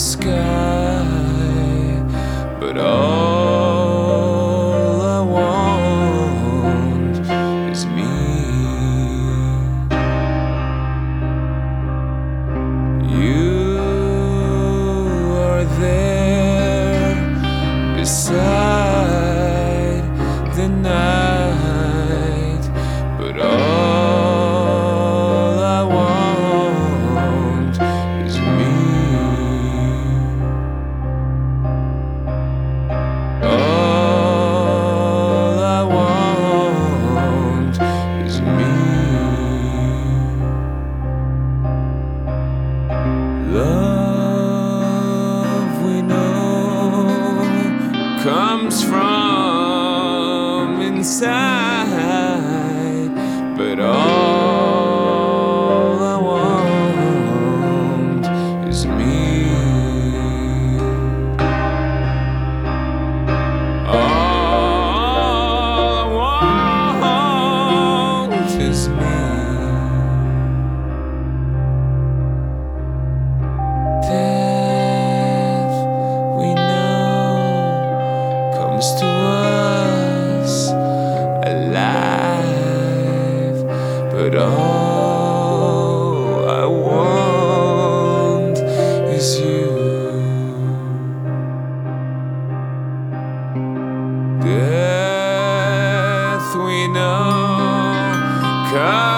sky, but all I want is me. You are there beside the night, comes from inside, but all comes to us alive, but all I want is you. Death, we know, comes